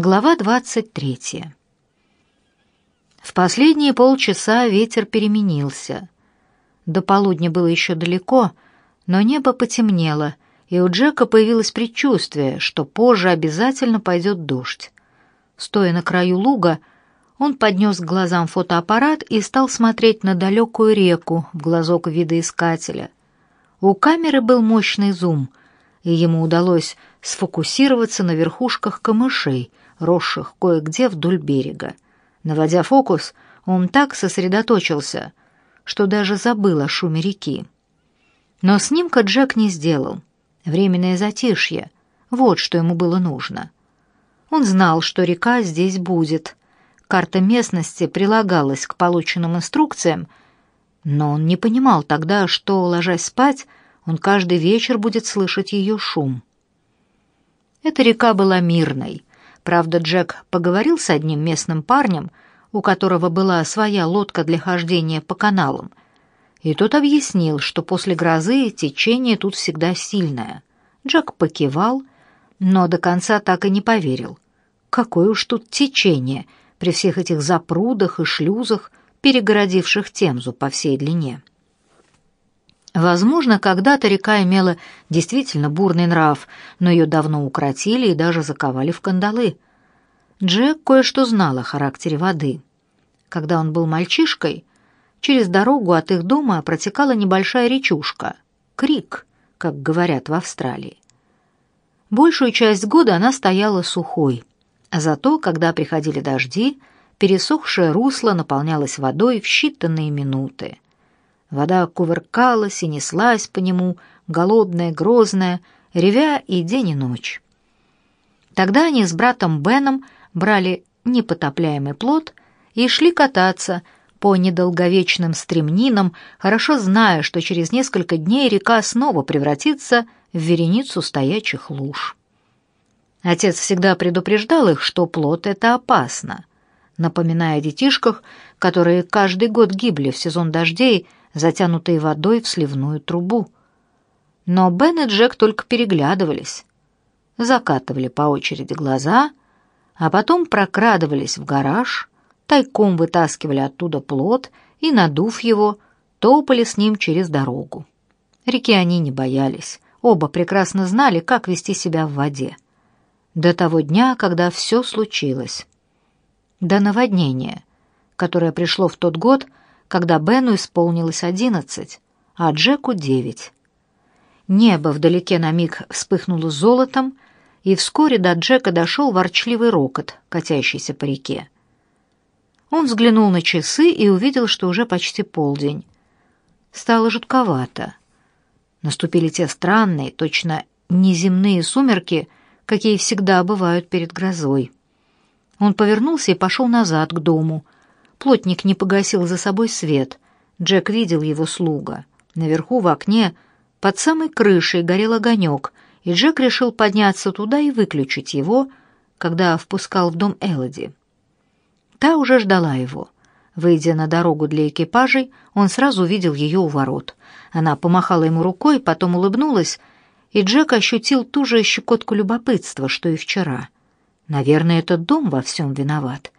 Глава 23. В последние полчаса ветер переменился. До полудня было еще далеко, но небо потемнело, и у Джека появилось предчувствие, что позже обязательно пойдет дождь. Стоя на краю луга, он поднес к глазам фотоаппарат и стал смотреть на далекую реку в глазок видоискателя. У камеры был мощный зум, и ему удалось сфокусироваться на верхушках камышей, росших кое-где вдоль берега. Наводя фокус, он так сосредоточился, что даже забыл о шуме реки. Но снимка Джек не сделал. Временное затишье — вот что ему было нужно. Он знал, что река здесь будет. Карта местности прилагалась к полученным инструкциям, но он не понимал тогда, что, ложась спать, он каждый вечер будет слышать ее шум. Эта река была мирной. Правда, Джек поговорил с одним местным парнем, у которого была своя лодка для хождения по каналам, и тот объяснил, что после грозы течение тут всегда сильное. Джек покивал, но до конца так и не поверил. Какое уж тут течение при всех этих запрудах и шлюзах, перегородивших Темзу по всей длине. Возможно, когда-то река имела действительно бурный нрав, но ее давно укротили и даже заковали в кандалы. Джек кое-что знал о характере воды. Когда он был мальчишкой, через дорогу от их дома протекала небольшая речушка — Крик, как говорят в Австралии. Большую часть года она стояла сухой, а зато, когда приходили дожди, пересохшее русло наполнялось водой в считанные минуты. Вода кувыркалась и неслась по нему, голодная, грозная, ревя и день и ночь. Тогда они с братом Беном брали непотопляемый плод и шли кататься по недолговечным стремнинам, хорошо зная, что через несколько дней река снова превратится в вереницу стоячих луж. Отец всегда предупреждал их, что плод — это опасно, напоминая детишках, которые каждый год гибли в сезон дождей, затянутые водой в сливную трубу. Но Бен и Джек только переглядывались, закатывали по очереди глаза, а потом прокрадывались в гараж, тайком вытаскивали оттуда плод и, надув его, топали с ним через дорогу. Реки они не боялись, оба прекрасно знали, как вести себя в воде. До того дня, когда все случилось. До наводнения, которое пришло в тот год, когда Бену исполнилось одиннадцать, а Джеку девять. Небо вдалеке на миг вспыхнуло золотом, и вскоре до Джека дошел ворчливый рокот, катящийся по реке. Он взглянул на часы и увидел, что уже почти полдень. Стало жутковато. Наступили те странные, точно неземные сумерки, какие всегда бывают перед грозой. Он повернулся и пошел назад к дому — Плотник не погасил за собой свет. Джек видел его слуга. Наверху в окне под самой крышей горел огонек, и Джек решил подняться туда и выключить его, когда впускал в дом Элоди. Та уже ждала его. Выйдя на дорогу для экипажей, он сразу увидел ее у ворот. Она помахала ему рукой, потом улыбнулась, и Джек ощутил ту же щекотку любопытства, что и вчера. Наверное, этот дом во всем виноват.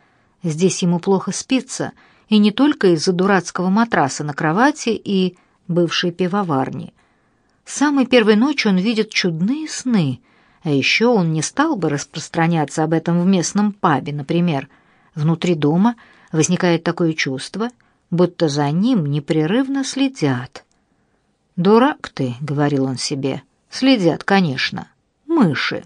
Здесь ему плохо спится, и не только из-за дурацкого матраса на кровати и бывшей пивоварни. Самой первой ночи он видит чудные сны, а еще он не стал бы распространяться об этом в местном пабе, например. Внутри дома возникает такое чувство, будто за ним непрерывно следят. «Дурак ты», — говорил он себе, — «следят, конечно, мыши».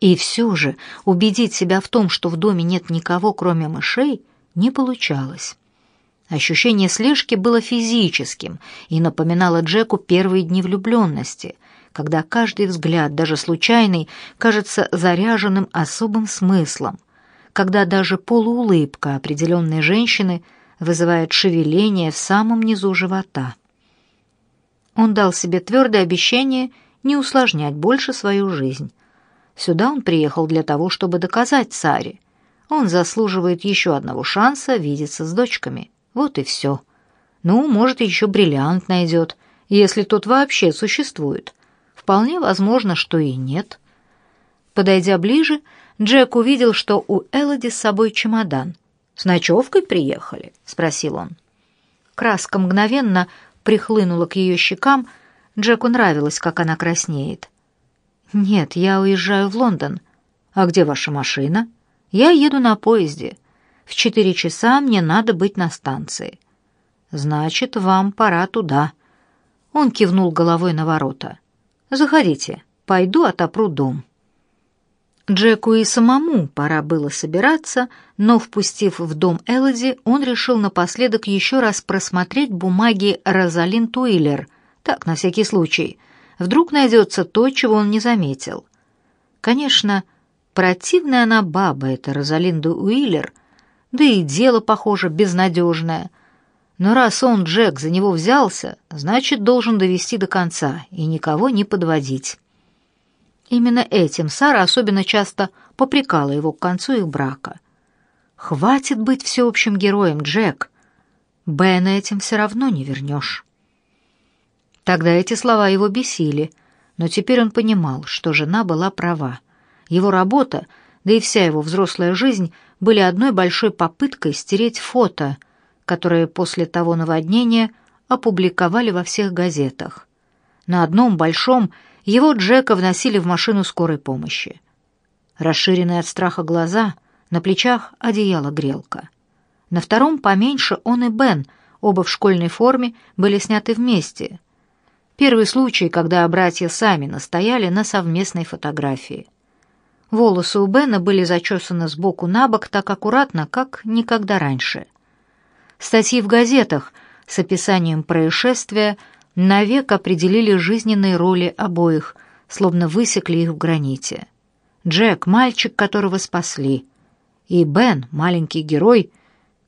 И все же убедить себя в том, что в доме нет никого, кроме мышей, не получалось. Ощущение слежки было физическим и напоминало Джеку первые дни влюбленности, когда каждый взгляд, даже случайный, кажется заряженным особым смыслом, когда даже полуулыбка определенной женщины вызывает шевеление в самом низу живота. Он дал себе твердое обещание не усложнять больше свою жизнь, Сюда он приехал для того, чтобы доказать Саре. Он заслуживает еще одного шанса видеться с дочками. Вот и все. Ну, может, еще бриллиант найдет, если тот вообще существует. Вполне возможно, что и нет. Подойдя ближе, Джек увидел, что у Элоди с собой чемодан. «С ночевкой приехали?» — спросил он. Краска мгновенно прихлынула к ее щекам. Джеку нравилось, как она краснеет. «Нет, я уезжаю в Лондон. А где ваша машина?» «Я еду на поезде. В четыре часа мне надо быть на станции». «Значит, вам пора туда». Он кивнул головой на ворота. «Заходите, пойду отопру дом». Джеку и самому пора было собираться, но, впустив в дом Элоди, он решил напоследок еще раз просмотреть бумаги Розалин Туиллер, так, на всякий случай. Вдруг найдется то, чего он не заметил. Конечно, противная она баба, эта Розалинда Уиллер, да и дело, похоже, безнадежное. Но раз он, Джек, за него взялся, значит, должен довести до конца и никого не подводить. Именно этим Сара особенно часто попрекала его к концу их брака. «Хватит быть всеобщим героем, Джек. Бена этим все равно не вернешь». Тогда эти слова его бесили, но теперь он понимал, что жена была права. Его работа, да и вся его взрослая жизнь были одной большой попыткой стереть фото, которые после того наводнения опубликовали во всех газетах. На одном большом его Джека вносили в машину скорой помощи. Расширенные от страха глаза, на плечах одеяло-грелка. На втором поменьше он и Бен, оба в школьной форме, были сняты вместе. Первый случай, когда братья сами настояли на совместной фотографии. Волосы у Бена были зачесаны сбоку на бок так аккуратно, как никогда раньше. Статьи в газетах с описанием происшествия навек определили жизненные роли обоих, словно высекли их в граните. Джек — мальчик, которого спасли, и Бен — маленький герой,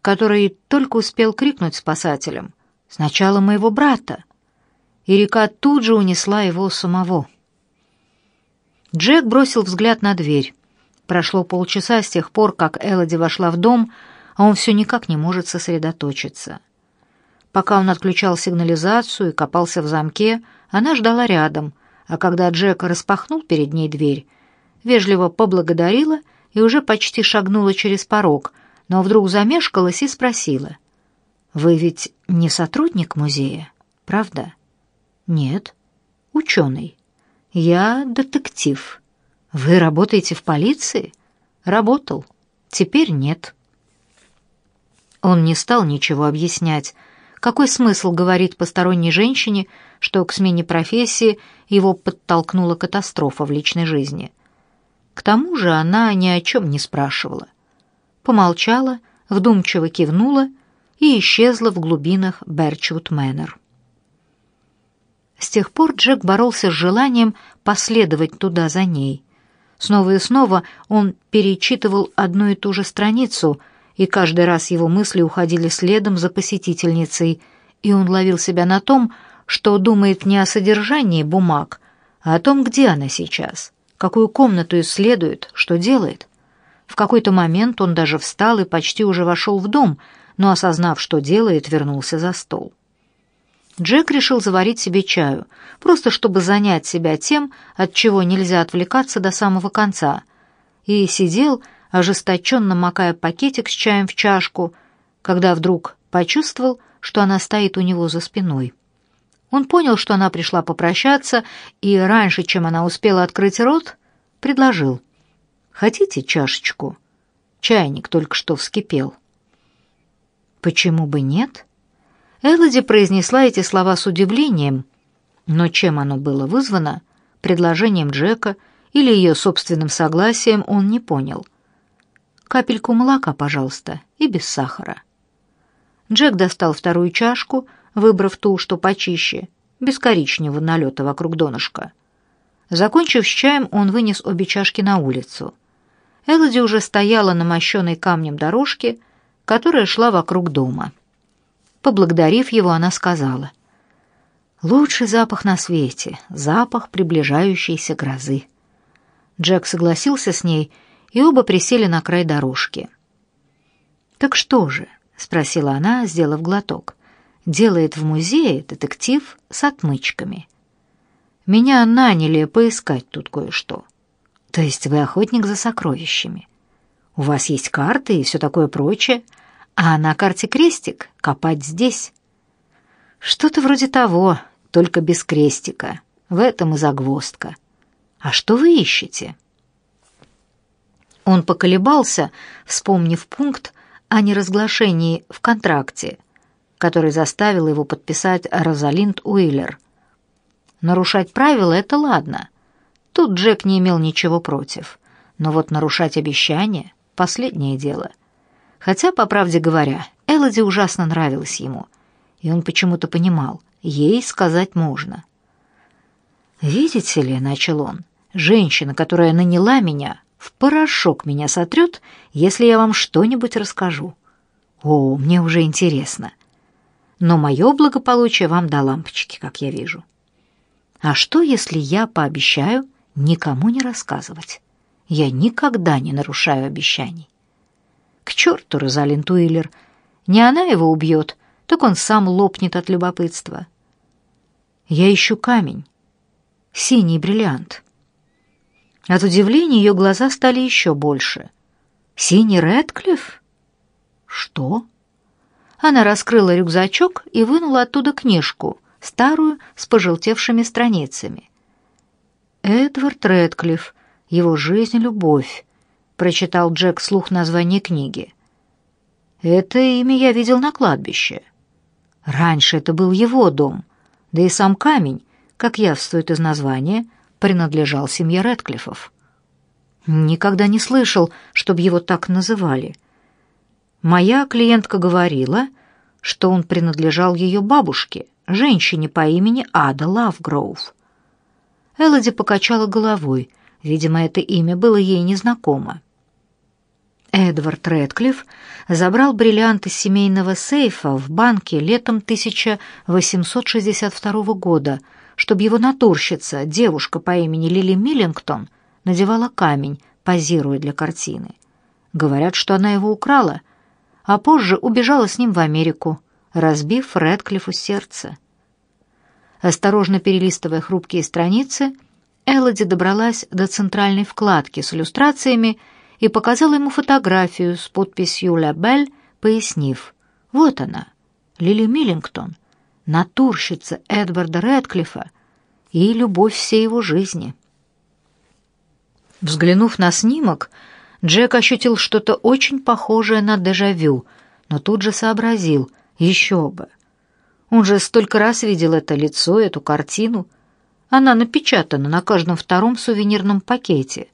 который только успел крикнуть спасателям «Сначала моего брата!» И река тут же унесла его самого. Джек бросил взгляд на дверь. Прошло полчаса с тех пор, как Элоди вошла в дом, а он все никак не может сосредоточиться. Пока он отключал сигнализацию и копался в замке, она ждала рядом, а когда Джек распахнул перед ней дверь, вежливо поблагодарила и уже почти шагнула через порог, но вдруг замешкалась и спросила. «Вы ведь не сотрудник музея, правда?» «Нет». «Ученый». «Я детектив». «Вы работаете в полиции?» «Работал. Теперь нет». Он не стал ничего объяснять, какой смысл говорить посторонней женщине, что к смене профессии его подтолкнула катастрофа в личной жизни? К тому же она ни о чем не спрашивала. Помолчала, вдумчиво кивнула и исчезла в глубинах Берчвуд Мэннер. С тех пор Джек боролся с желанием последовать туда за ней. Снова и снова он перечитывал одну и ту же страницу — и каждый раз его мысли уходили следом за посетительницей, и он ловил себя на том, что думает не о содержании бумаг, а о том, где она сейчас, какую комнату исследует, что делает. В какой-то момент он даже встал и почти уже вошел в дом, но, осознав, что делает, вернулся за стол. Джек решил заварить себе чаю, просто чтобы занять себя тем, от чего нельзя отвлекаться до самого конца, и сидел, ожесточенно макая пакетик с чаем в чашку, когда вдруг почувствовал, что она стоит у него за спиной. Он понял, что она пришла попрощаться, и раньше, чем она успела открыть рот, предложил. «Хотите чашечку?» Чайник только что вскипел. «Почему бы нет?» Элоди произнесла эти слова с удивлением, но чем оно было вызвано, предложением Джека или ее собственным согласием, он не понял — Капельку молока, пожалуйста, и без сахара. Джек достал вторую чашку, выбрав ту, что почище, без коричневого налета вокруг донышка. Закончив с чаем, он вынес обе чашки на улицу. Элоди уже стояла на мощенной камнем дорожке, которая шла вокруг дома. Поблагодарив его, она сказала, «Лучший запах на свете, запах приближающейся грозы». Джек согласился с ней и оба присели на край дорожки. «Так что же?» — спросила она, сделав глоток. «Делает в музее детектив с отмычками. Меня наняли поискать тут кое-что». То есть вы охотник за сокровищами. У вас есть карты и все такое прочее, а на карте крестик копать здесь. Что-то вроде того, только без крестика. В этом и загвоздка. А что вы ищете? Он поколебался, вспомнив пункт о неразглашении в контракте, который заставил его подписать Розалинд Уиллер. Нарушать правила — это ладно. Тут Джек не имел ничего против. Но вот нарушать обещания — последнее дело. Хотя, по правде говоря, Элоди ужасно нравилась ему, и он почему-то понимал, ей сказать можно. «Видите ли», — начал он, — «женщина, которая наняла меня, в порошок меня сотрет, если я вам что-нибудь расскажу. О, мне уже интересно. Но мое благополучие вам до лампочки, как я вижу. А что, если я пообещаю никому не рассказывать? Я никогда не нарушаю обещаний. К черту, Розалинд Уиллер. Не она его убьет, так он сам лопнет от любопытства. Я ищу камень. Синий бриллиант. От удивления ее глаза стали еще больше. «Синий Рэдклифф?» «Что?» Она раскрыла рюкзачок и вынула оттуда книжку, старую, с пожелтевшими страницами. «Эдвард Рэдклифф. Его жизнь, любовь», — прочитал Джек слух название книги. «Это имя я видел на кладбище. Раньше это был его дом, да и сам камень, как явствует из названия, — принадлежал семье Рэдклиффов. Никогда не слышал, чтобы его так называли. Моя клиентка говорила, что он принадлежал ее бабушке, женщине по имени Ада Лавгроув. Элоди покачала головой, видимо, это имя было ей незнакомо. Эдвард Рэдклифф забрал бриллиант из семейного сейфа в банке летом 1862 года – чтобы его натурщица, девушка по имени Лили Миллингтон, надевала камень, позируя для картины. Говорят, что она его украла, а позже убежала с ним в Америку, разбив Рэдклиффу сердце. Осторожно перелистывая хрупкие страницы, Элоди добралась до центральной вкладки с иллюстрациями и показала ему фотографию с подписью «Ля Бель», пояснив, «Вот она, Лили Миллингтон, натурщица Эдварда Рэдклиффа и любовь всей его жизни. Взглянув на снимок, Джек ощутил что-то очень похожее на дежавю, но тут же сообразил, еще бы. Он же столько раз видел это лицо, эту картину. Она напечатана на каждом втором сувенирном пакете,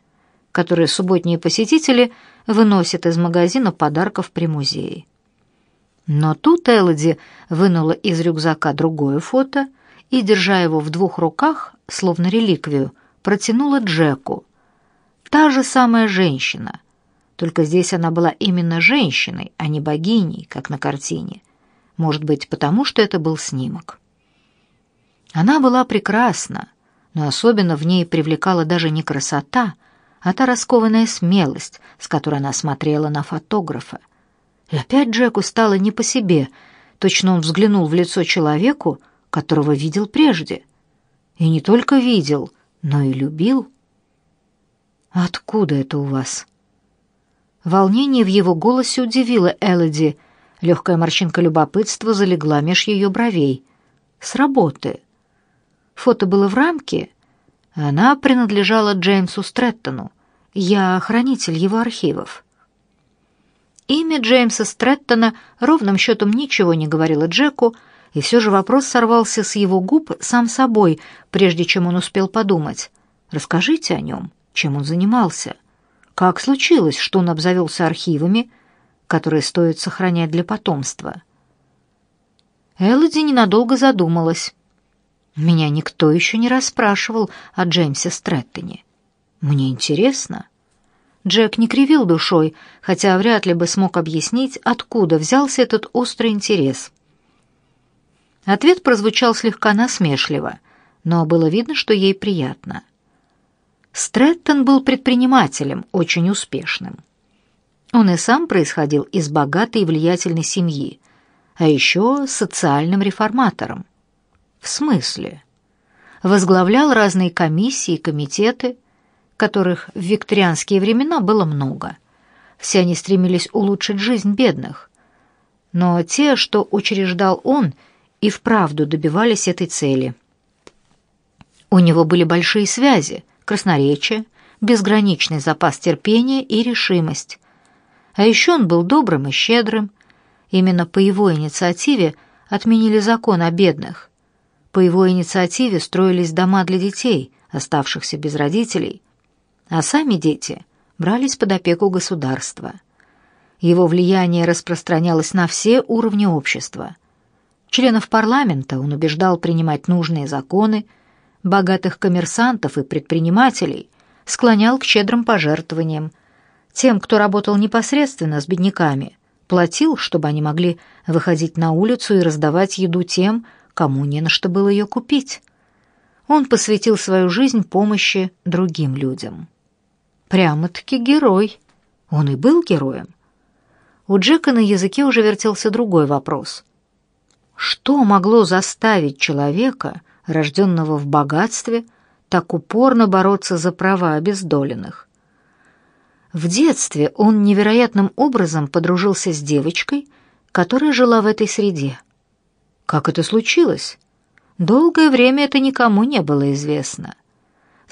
который субботние посетители выносят из магазина подарков при музее. Но тут Элоди вынула из рюкзака другое фото и, держа его в двух руках, словно реликвию, протянула Джеку. Та же самая женщина, только здесь она была именно женщиной, а не богиней, как на картине. Может быть, потому что это был снимок. Она была прекрасна, но особенно в ней привлекала даже не красота, а та раскованная смелость, с которой она смотрела на фотографа. И опять Джеку стало не по себе. Точно он взглянул в лицо человеку, которого видел прежде. И не только видел, но и любил. «Откуда это у вас?» Волнение в его голосе удивило Элоди. Легкая морщинка любопытства залегла меж ее бровей. «С работы». Фото было в рамке. Она принадлежала Джеймсу Стрэттону. Я хранитель его архивов. Имя Джеймса Стрэттона ровным счетом ничего не говорило Джеку, и все же вопрос сорвался с его губ сам собой, прежде чем он успел подумать. «Расскажите о нем, чем он занимался. Как случилось, что он обзавелся архивами, которые стоит сохранять для потомства?» Элоди ненадолго задумалась. «Меня никто еще не расспрашивал о Джеймсе Стрэттоне. Мне интересно». Джек не кривил душой, хотя вряд ли бы смог объяснить, откуда взялся этот острый интерес. Ответ прозвучал слегка насмешливо, но было видно, что ей приятно. Стрэттон был предпринимателем, очень успешным. Он и сам происходил из богатой и влиятельной семьи, а еще социальным реформатором. В смысле? Возглавлял разные комиссии и комитеты, которых в викторианские времена было много. Все они стремились улучшить жизнь бедных. Но те, что учреждал он, и вправду добивались этой цели. У него были большие связи, красноречие, безграничный запас терпения и решимость. А еще он был добрым и щедрым. Именно по его инициативе отменили закон о бедных. По его инициативе строились дома для детей, оставшихся без родителей, а сами дети брались под опеку государства. Его влияние распространялось на все уровни общества. Членов парламента он убеждал принимать нужные законы, богатых коммерсантов и предпринимателей склонял к щедрым пожертвованиям. Тем, кто работал непосредственно с бедняками, платил, чтобы они могли выходить на улицу и раздавать еду тем, кому не на что было ее купить. Он посвятил свою жизнь помощи другим людям. Прямо-таки герой. Он и был героем. У Джека на языке уже вертелся другой вопрос. Что могло заставить человека, рожденного в богатстве, так упорно бороться за права обездоленных? В детстве он невероятным образом подружился с девочкой, которая жила в этой среде. Как это случилось? Долгое время это никому не было известно.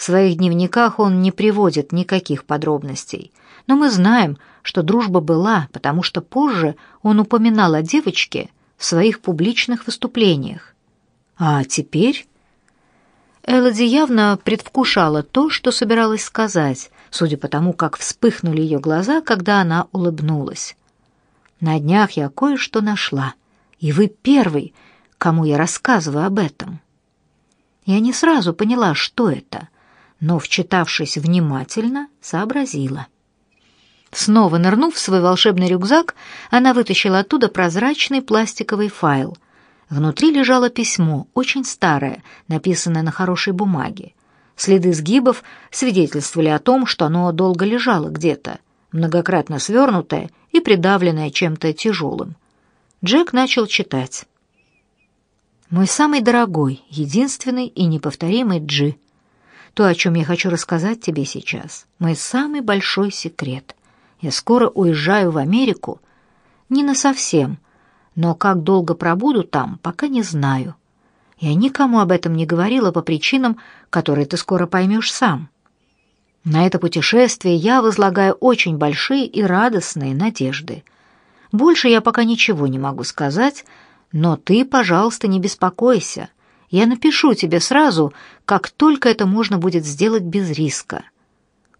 В своих дневниках он не приводит никаких подробностей, но мы знаем, что дружба была, потому что позже он упоминал о девочке в своих публичных выступлениях. А теперь Элоди явно предвкушала то, что собиралась сказать, судя по тому, как вспыхнули ее глаза, когда она улыбнулась. «На днях я кое-что нашла, и вы первый, кому я рассказываю об этом». Я не сразу поняла, что это, но, вчитавшись внимательно, сообразила. Снова нырнув в свой волшебный рюкзак, она вытащила оттуда прозрачный пластиковый файл. Внутри лежало письмо, очень старое, написанное на хорошей бумаге. Следы сгибов свидетельствовали о том, что оно долго лежало где-то, многократно свернутое и придавленное чем-то тяжелым. Джек начал читать. «Мой самый дорогой, единственный и неповторимый Джи. То, о чем я хочу рассказать тебе сейчас, мой самый большой секрет. Я скоро уезжаю в Америку. Не на совсем, но как долго пробуду там, пока не знаю. Я никому об этом не говорила по причинам, которые ты скоро поймешь сам. На это путешествие я возлагаю очень большие и радостные надежды. Больше я пока ничего не могу сказать, но ты, пожалуйста, не беспокойся. Я напишу тебе сразу, как только это можно будет сделать без риска.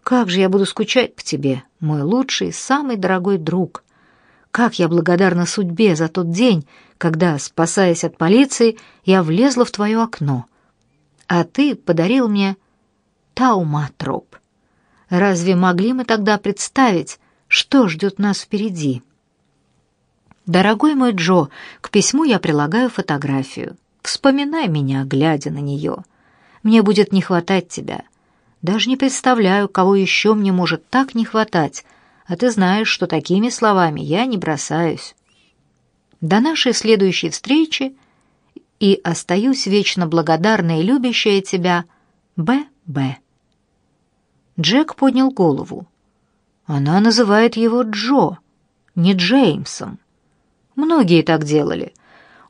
Как же я буду скучать по тебе, мой лучший, самый дорогой друг. Как я благодарна судьбе за тот день, когда, спасаясь от полиции, я влезла в твое окно. А ты подарил мне тауматроп. Разве могли мы тогда представить, что ждет нас впереди? Дорогой мой Джо, к письму я прилагаю фотографию. Вспоминай меня, глядя на нее. Мне будет не хватать тебя. Даже не представляю, кого еще мне может так не хватать, а ты знаешь, что такими словами я не бросаюсь. До нашей следующей встречи и остаюсь вечно благодарна и любящая тебя Б.Б. Джек поднял голову. Она называет его Джо, не Джеймсом. Многие так делали.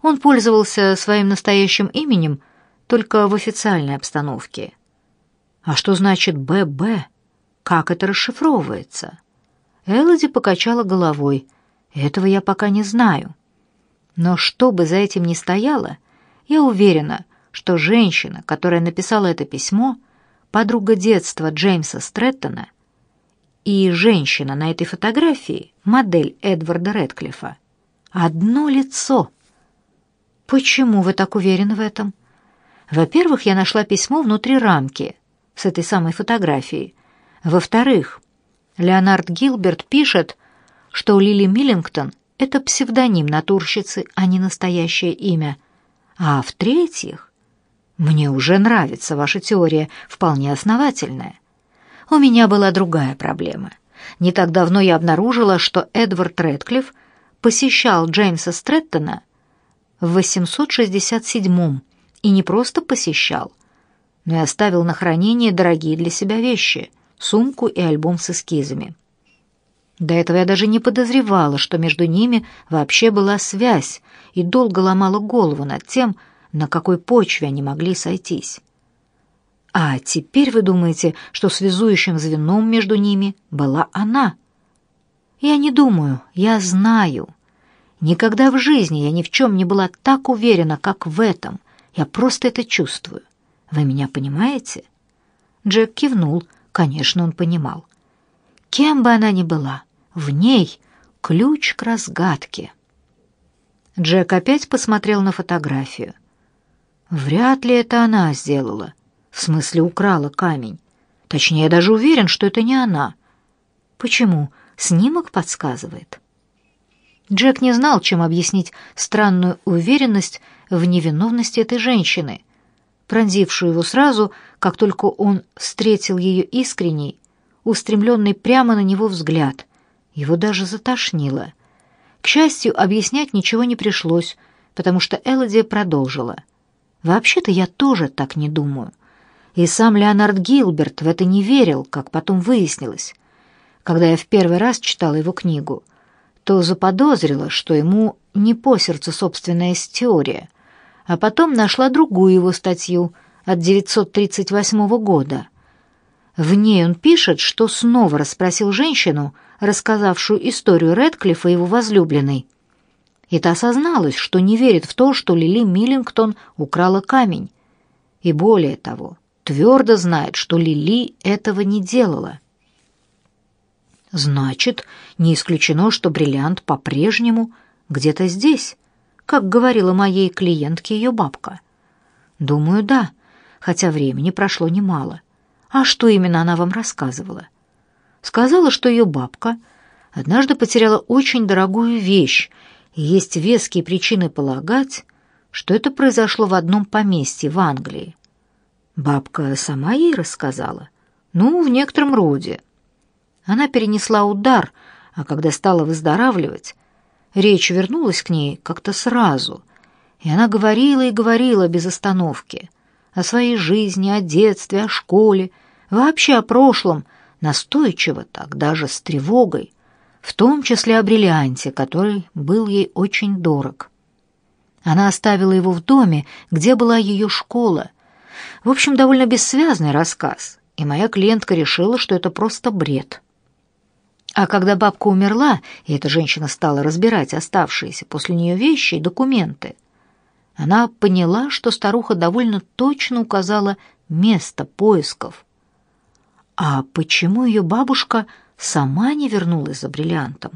Он пользовался своим настоящим именем только в официальной обстановке. А что значит «ББ»? Как это расшифровывается? Элоди покачала головой. Этого я пока не знаю. Но что бы за этим ни стояло, я уверена, что женщина, которая написала это письмо, подруга детства Джеймса Стрэттона, и женщина на этой фотографии, модель Эдварда Рэдклиффа, одно лицо. Почему вы так уверены в этом? Во-первых, я нашла письмо внутри рамки с этой самой фотографией. Во-вторых, Леонард Гилберт пишет, что Лили Миллингтон — это псевдоним натурщицы, а не настоящее имя. А в-третьих, мне уже нравится ваша теория, вполне основательная. У меня была другая проблема. Не так давно я обнаружила, что Эдвард Рэдклифф посещал Джеймса Стрэттона в 867 и не просто посещал, но и оставил на хранение дорогие для себя вещи — сумку и альбом с эскизами. До этого я даже не подозревала, что между ними вообще была связь, и долго ломала голову над тем, на какой почве они могли сойтись. А теперь вы думаете, что связующим звеном между ними была она? Я не думаю, я знаю. Никогда в жизни я ни в чем не была так уверена, как в этом. Я просто это чувствую. Вы меня понимаете? Джек кивнул. Конечно, он понимал. Кем бы она ни была, в ней ключ к разгадке. Джек опять посмотрел на фотографию. Вряд ли это она сделала. В смысле, украла камень. Точнее, я даже уверен, что это не она. Почему? Снимок подсказывает. Джек не знал, чем объяснить странную уверенность в невиновности этой женщины, пронзившую его сразу, как только он встретил ее искренний, устремленный прямо на него взгляд. Его даже затошнило. К счастью, объяснять ничего не пришлось, потому что Элоди продолжила. «Вообще-то я тоже так не думаю. И сам Леонард Гилберт в это не верил, как потом выяснилось. Когда я в первый раз читала его книгу, то заподозрила, что ему не по сердцу собственная теория, а потом нашла другую его статью от 938 года. В ней он пишет, что снова расспросил женщину, рассказавшую историю Рэдклиффа и его возлюбленной. И та осозналась, что не верит в то, что Лили Миллингтон украла камень. И более того, твердо знает, что Лили этого не делала. Значит, не исключено, что бриллиант по-прежнему где-то здесь, как говорила моей клиентке ее бабка. Думаю, да, хотя времени прошло немало. А что именно она вам рассказывала? Сказала, что ее бабка однажды потеряла очень дорогую вещь, и есть веские причины полагать, что это произошло в одном поместье в Англии. Бабка сама ей рассказала. Ну, в некотором роде. Она перенесла удар, а когда стала выздоравливать, речь вернулась к ней как-то сразу, и она говорила и говорила без остановки о своей жизни, о детстве, о школе, вообще о прошлом, настойчиво так, даже с тревогой, в том числе о бриллианте, который был ей очень дорог. Она оставила его в доме, где была ее школа, в общем, довольно бессвязный рассказ, и моя клиентка решила, что это просто бред. А когда бабка умерла, и эта женщина стала разбирать оставшиеся после нее вещи и документы, она поняла, что старуха довольно точно указала место поисков. А почему ее бабушка сама не вернулась за бриллиантом?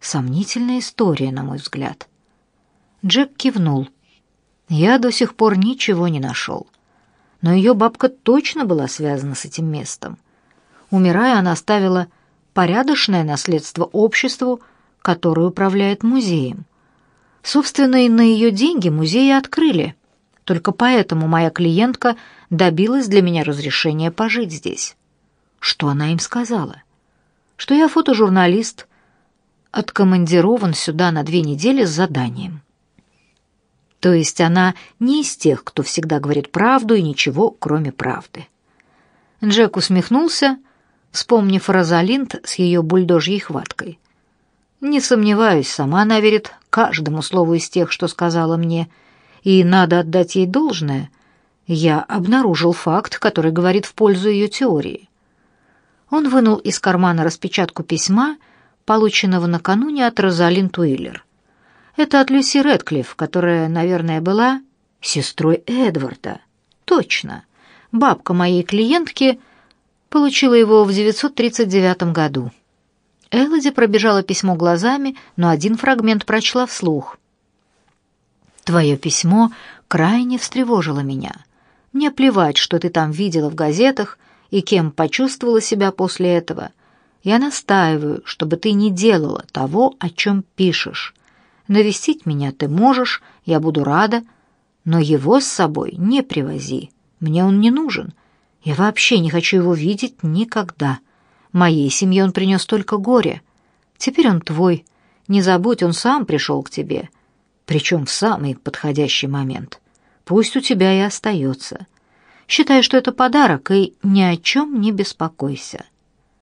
Сомнительная история, на мой взгляд. Джек кивнул. Я до сих пор ничего не нашел но ее бабка точно была связана с этим местом. Умирая, она оставила порядочное наследство обществу, которое управляет музеем. Собственно, и на ее деньги музеи открыли. Только поэтому моя клиентка добилась для меня разрешения пожить здесь. Что она им сказала? Что я фотожурналист, откомандирован сюда на две недели с заданием. То есть она не из тех, кто всегда говорит правду и ничего, кроме правды. Джек усмехнулся, вспомнив Розалинд с ее бульдожьей хваткой. Не сомневаюсь, сама она верит каждому слову из тех, что сказала мне, и надо отдать ей должное. Я обнаружил факт, который говорит в пользу ее теории. Он вынул из кармана распечатку письма, полученного накануне от Розалинд Уиллер. Это от Люси Рэдклифф, которая, наверное, была сестрой Эдварда. Точно. Бабка моей клиентки получила его в 939 году. Элоди пробежала письмо глазами, но один фрагмент прочла вслух. «Твое письмо крайне встревожило меня. Мне плевать, что ты там видела в газетах и кем почувствовала себя после этого. Я настаиваю, чтобы ты не делала того, о чем пишешь. Навестить меня ты можешь, я буду рада, но его с собой не привози. Мне он не нужен. Я вообще не хочу его видеть никогда. Моей семье он принес только горе. Теперь он твой. Не забудь, он сам пришел к тебе. Причем в самый подходящий момент. Пусть у тебя и остается. Считай, что это подарок, и ни о чем не беспокойся.